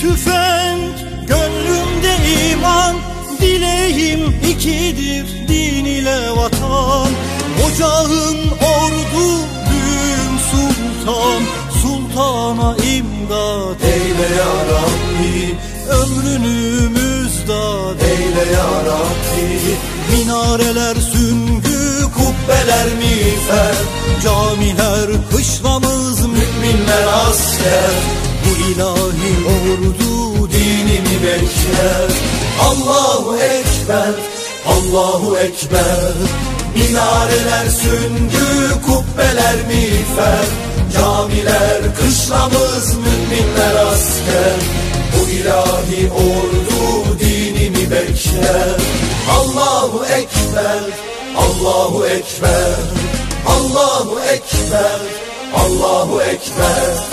tüfek Gönlümde iman Dileğim ikidir Din ile vatan. Ocağım ordu Büyüm sultan Sultana imdat Eyle ya Rabbi. Ömrünü müzdat Eyle ya Rabbi. Minareler süngü Kubbeler miğfer. Camiler kışlamız Müminler asker. Bu ilahi ordu Dinimi bekler. Allahu Ekber Allahu Ekber. Minareler süngü kubbeler miğfer. Camiler kışlamız müminler asker. Bu ilahi ordu dinimi bekler. Allahu Ekber Allahu Ekber. Allahu Ekber Allahu Ekber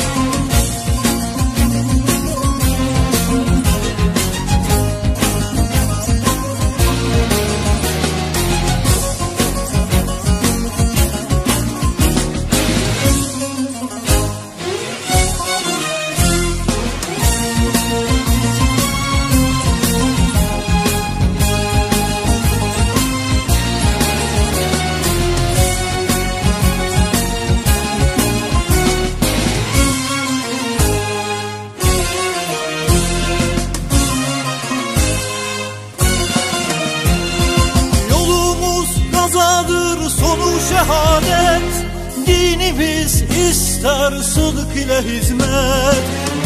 Gazadır sonu şehadet. Dinimiz ister sıdk ile hizmet.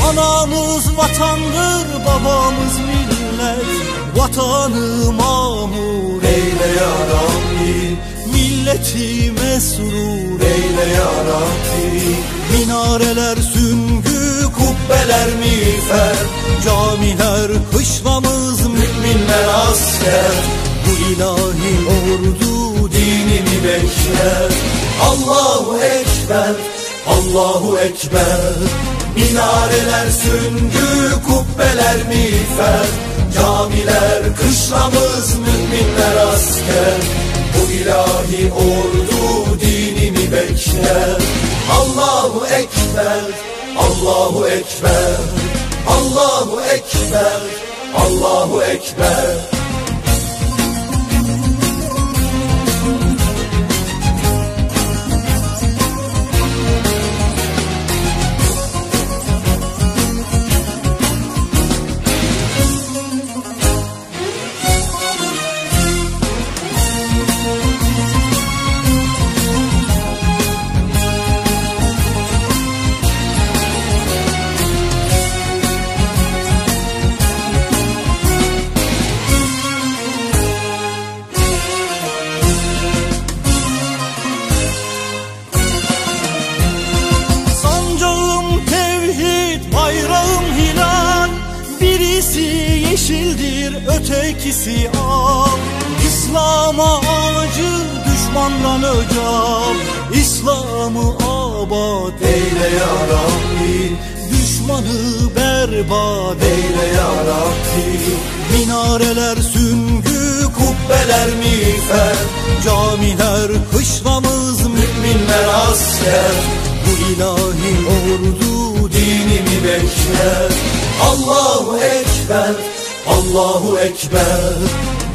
Anamız vatandır babamız millet. Vatanı mamur Eyle ya Rabbi. Milleti mesrur Eyle ya Rabbi. Minareler süngü Kubbeler miğfer. Camiler kışlamız Müminler asker. Bu ilahi ordu dinimi bekler. Allahu Ekber Allahu Ekber. Minareler süngü kubbeler miğfer. Camiler kışlamız müminler asker. Bu ilahi ordu dinimi bekler. Allahu Ekber Allahu Ekber. Allahu Ekber Allahu Ekber yeşildir, ötekisi al. İslam'a acı, düşmandan öcal. İslam'ı abad Eyle ya Rabbi. Düşmanı berbat Eyle ya Rabbi. Minareler süngü, Kubbeler miğfer. Camiler kışlamız Müminler asker. Bu ilahi ordu dinimi bekler. Allahu Ekber Allahu Ekber.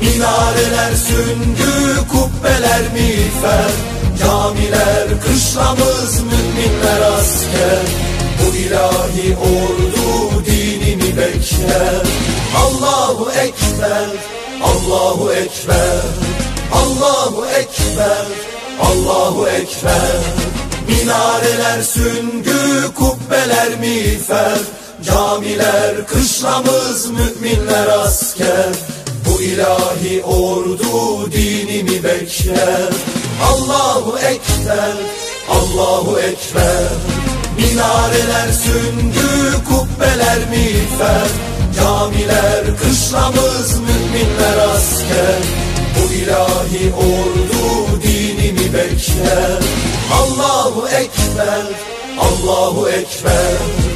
Minareler süngü kubbeler miğfer. Camiler kışlamız müminler asker. Bu ilahi ordu dinimi bekler. Allahu Ekber Allahu Ekber. Allahu Ekber Allahu Ekber. Minareler süngü kubbeler miğfer Camiler kışlamız müminler asker. Bu ilahi ordu dinimi bekler. Allahu Ekber Allahu Ekber. Minareler süngü kubbeler miğfer. Camiler kışlamız müminler asker. Bu ilahi ordu dinimi bekler. Allahu Ekber Allahu Ekber